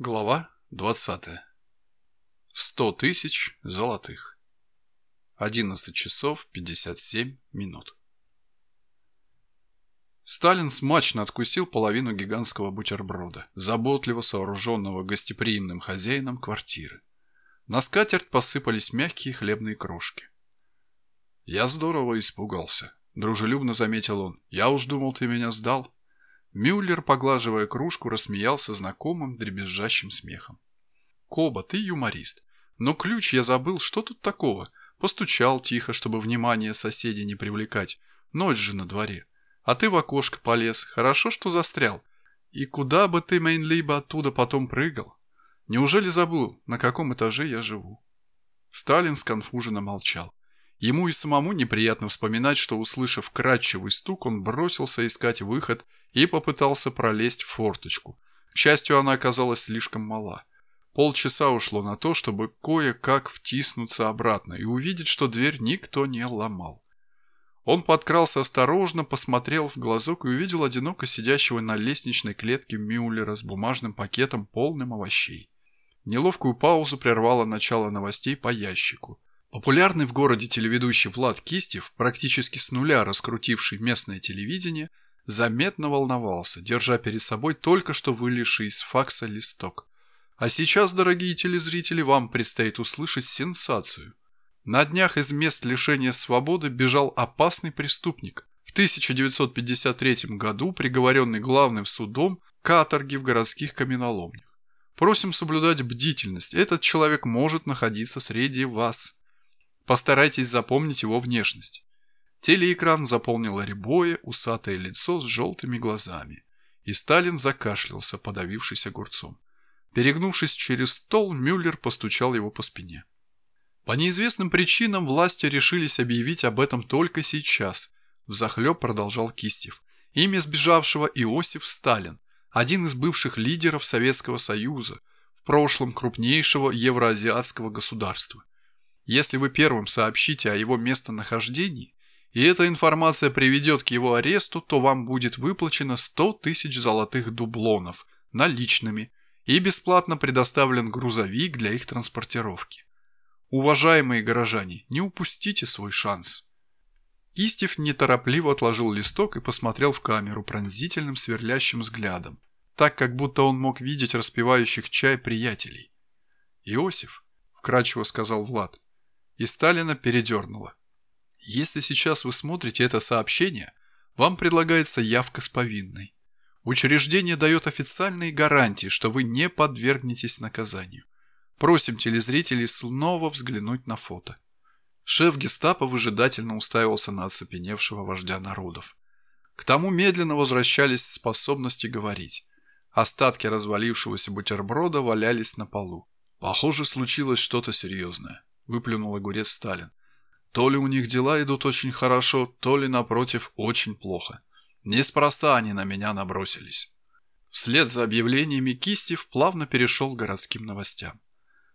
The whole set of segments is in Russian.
Глава 20. Сто тысяч золотых. 11 часов 57 минут. Сталин смачно откусил половину гигантского бутерброда, заботливо сооруженного гостеприимным хозяином квартиры. На скатерть посыпались мягкие хлебные крошки. «Я здорово испугался», — дружелюбно заметил он. «Я уж думал, ты меня сдал». Мюллер, поглаживая кружку, рассмеялся знакомым дребезжащим смехом. «Коба, ты юморист. Но ключ я забыл, что тут такого? Постучал тихо, чтобы внимание соседей не привлекать. Ночь же на дворе. А ты в окошко полез. Хорошо, что застрял. И куда бы ты, Мейнлибо, оттуда потом прыгал? Неужели забыл, на каком этаже я живу?» Сталин сконфуженно молчал. Ему и самому неприятно вспоминать, что, услышав кратчевый стук, он бросился искать выход и попытался пролезть в форточку. К счастью, она оказалась слишком мала. Полчаса ушло на то, чтобы кое-как втиснуться обратно и увидеть, что дверь никто не ломал. Он подкрался осторожно, посмотрел в глазок и увидел одиноко сидящего на лестничной клетке Мюллера с бумажным пакетом, полным овощей. Неловкую паузу прервало начало новостей по ящику. Популярный в городе телеведущий Влад Кистев, практически с нуля раскрутивший местное телевидение, заметно волновался, держа перед собой только что вылезший из факса листок. А сейчас, дорогие телезрители, вам предстоит услышать сенсацию. На днях из мест лишения свободы бежал опасный преступник, в 1953 году приговоренный главным судом каторги в городских каменоломнях. Просим соблюдать бдительность, этот человек может находиться среди вас. Постарайтесь запомнить его внешность. Телеэкран заполнило рябое, усатое лицо с желтыми глазами. И Сталин закашлялся, подавившись огурцом. Перегнувшись через стол, Мюллер постучал его по спине. По неизвестным причинам власти решились объявить об этом только сейчас. Взахлеб продолжал Кистев. Имя сбежавшего Иосиф Сталин, один из бывших лидеров Советского Союза, в прошлом крупнейшего евроазиатского государства. Если вы первым сообщите о его местонахождении, и эта информация приведет к его аресту, то вам будет выплачено 100 тысяч золотых дублонов наличными и бесплатно предоставлен грузовик для их транспортировки. Уважаемые горожане, не упустите свой шанс. Кистев неторопливо отложил листок и посмотрел в камеру пронзительным сверлящим взглядом, так как будто он мог видеть распивающих чай приятелей. «Иосиф», — вкрадчиво сказал Влад, и Сталина передернуло. Если сейчас вы смотрите это сообщение, вам предлагается явка с повинной. Учреждение дает официальные гарантии, что вы не подвергнетесь наказанию. Просим телезрителей снова взглянуть на фото. Шеф гестапо выжидательно уставился на оцепеневшего вождя народов. К тому медленно возвращались способности говорить. Остатки развалившегося бутерброда валялись на полу. «Похоже, случилось что-то серьезное», – выплюнул огурец Сталин. То ли у них дела идут очень хорошо, то ли, напротив, очень плохо. Неспроста они на меня набросились. Вслед за объявлениями Кистев плавно перешел к городским новостям.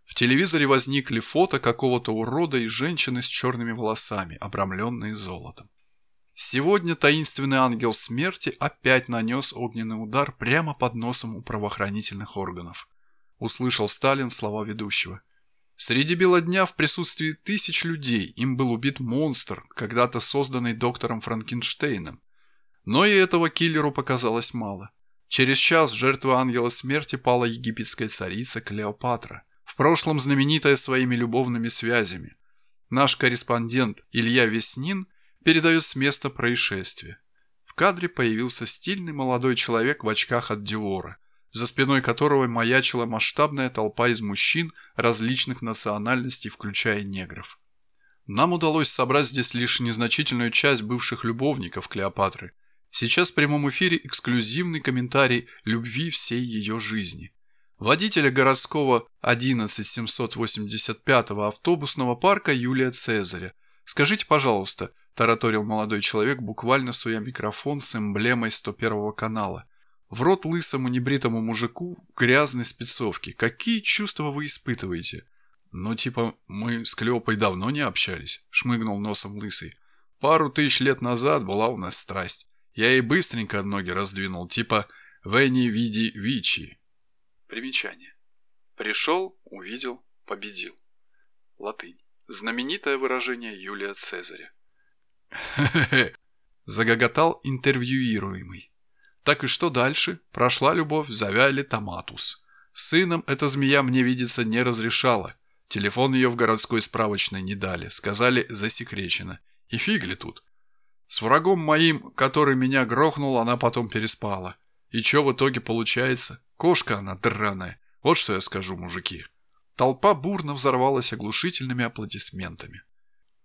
В телевизоре возникли фото какого-то урода и женщины с черными волосами, обрамленные золотом. Сегодня таинственный ангел смерти опять нанес огненный удар прямо под носом у правоохранительных органов. Услышал Сталин слова ведущего. Среди бела дня в присутствии тысяч людей им был убит монстр, когда-то созданный доктором Франкенштейном. Но и этого киллеру показалось мало. Через час жертва ангела смерти пала египетская царица Клеопатра, в прошлом знаменитая своими любовными связями. Наш корреспондент Илья Веснин передает с места происшествия. В кадре появился стильный молодой человек в очках от Диора – за спиной которого маячила масштабная толпа из мужчин различных национальностей, включая негров. Нам удалось собрать здесь лишь незначительную часть бывших любовников Клеопатры. Сейчас в прямом эфире эксклюзивный комментарий любви всей ее жизни. Водителя городского 11785 автобусного парка Юлия Цезаря. Скажите, пожалуйста, тараторил молодой человек, буквально суя микрофон с эмблемой 101 канала. В рот лысому небритому мужику грязной спецовки. Какие чувства вы испытываете? Ну, типа, мы с Клеопой давно не общались, шмыгнул носом лысый. Пару тысяч лет назад была у нас страсть. Я ей быстренько ноги раздвинул, типа «Вени види вичи». Примечание. Пришел, увидел, победил. Латынь. Знаменитое выражение Юлия Цезаря. Загоготал интервьюируемый. «Так и что дальше? Прошла любовь, завяли томатус. Сыном эта змея мне видеться не разрешала. Телефон ее в городской справочной не дали, сказали засекречено. И фиг ли тут? С врагом моим, который меня грохнул, она потом переспала. И что в итоге получается? Кошка она драная. Вот что я скажу, мужики. Толпа бурно взорвалась оглушительными аплодисментами.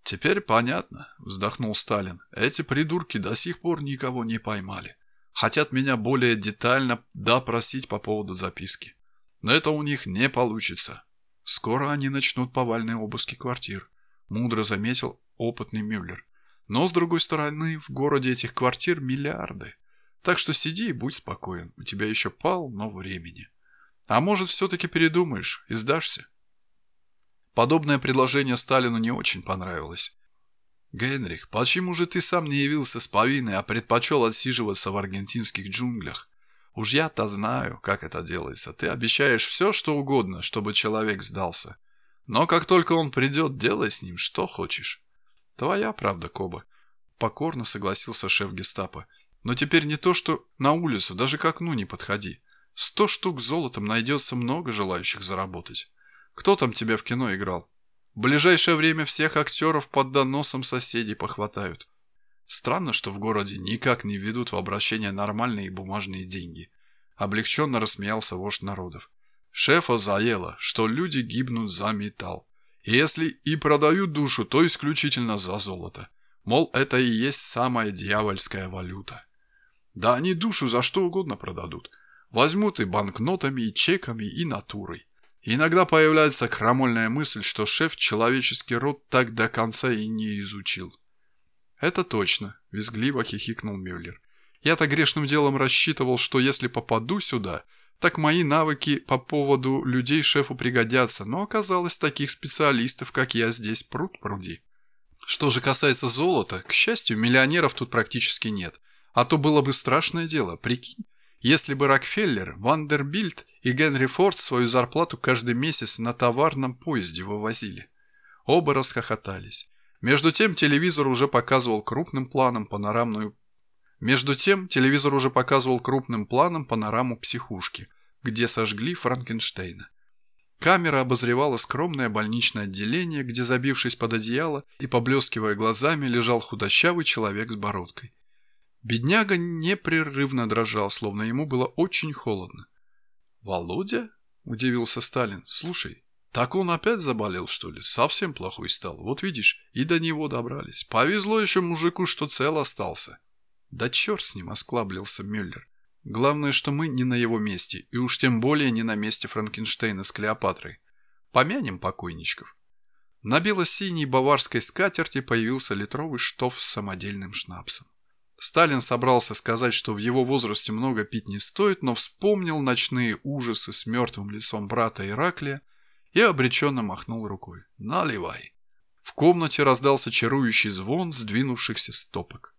«Теперь понятно», — вздохнул Сталин. «Эти придурки до сих пор никого не поймали. Хотят меня более детально допросить по поводу записки. Но это у них не получится. Скоро они начнут повальные обыски квартир», — мудро заметил опытный Мюллер. Но, с другой стороны, в городе этих квартир миллиарды. Так что сиди и будь спокоен, у тебя еще полно времени. А может, все-таки передумаешь и сдашься? Подобное предложение Сталину не очень понравилось. «Генрих, почему же ты сам не явился с повинной, а предпочел отсиживаться в аргентинских джунглях? Уж я-то знаю, как это делается. Ты обещаешь все, что угодно, чтобы человек сдался. Но как только он придет, делай с ним что хочешь. «Твоя правда, Коба», — покорно согласился шеф гестапо. «Но теперь не то, что на улицу, даже к окну не подходи. Сто штук золотом найдется много желающих заработать. Кто там тебя в кино играл? В ближайшее время всех актеров под доносом соседей похватают. Странно, что в городе никак не ведут в обращение нормальные бумажные деньги». Облегченно рассмеялся вождь народов. Шефа заело, что люди гибнут за металл. Если и продают душу, то исключительно за золото. Мол, это и есть самая дьявольская валюта. Да они душу за что угодно продадут. Возьмут и банкнотами, и чеками, и натурой. Иногда появляется крамольная мысль, что шеф человеческий род так до конца и не изучил. «Это точно», – визгливо хихикнул Мюллер. «Я-то грешным делом рассчитывал, что если попаду сюда, так мои навыки по поводу людей шефу пригодятся, но оказалось таких специалистов, как я здесь, пруд пруди. Что же касается золота, к счастью, миллионеров тут практически нет. А то было бы страшное дело, прикинь. Если бы Рокфеллер, Вандербильд и Генри Форд свою зарплату каждый месяц на товарном поезде вывозили. Оба расхохотались. Между тем телевизор уже показывал крупным планом панорамную между тем, телевизор уже показывал крупным планом панораму психушки, где сожгли Франкенштейна. Камера обозревала скромное больничное отделение, где, забившись под одеяло и поблескивая глазами, лежал худощавый человек с бородкой. Бедняга непрерывно дрожал, словно ему было очень холодно. «Володя?» – удивился Сталин. «Слушай, так он опять заболел, что ли? Совсем плохой стал. Вот видишь, и до него добрались. Повезло еще мужику, что цел остался». «Да черт с ним!» – осклаблился Мюллер. «Главное, что мы не на его месте, и уж тем более не на месте Франкенштейна с Клеопатрой. Помянем покойничков». На бело-синей баварской скатерти появился литровый штоф с самодельным шнапсом. Сталин собрался сказать, что в его возрасте много пить не стоит, но вспомнил ночные ужасы с мертвым лицом брата Ираклия и обреченно махнул рукой. «Наливай!» В комнате раздался чарующий звон сдвинувшихся стопок.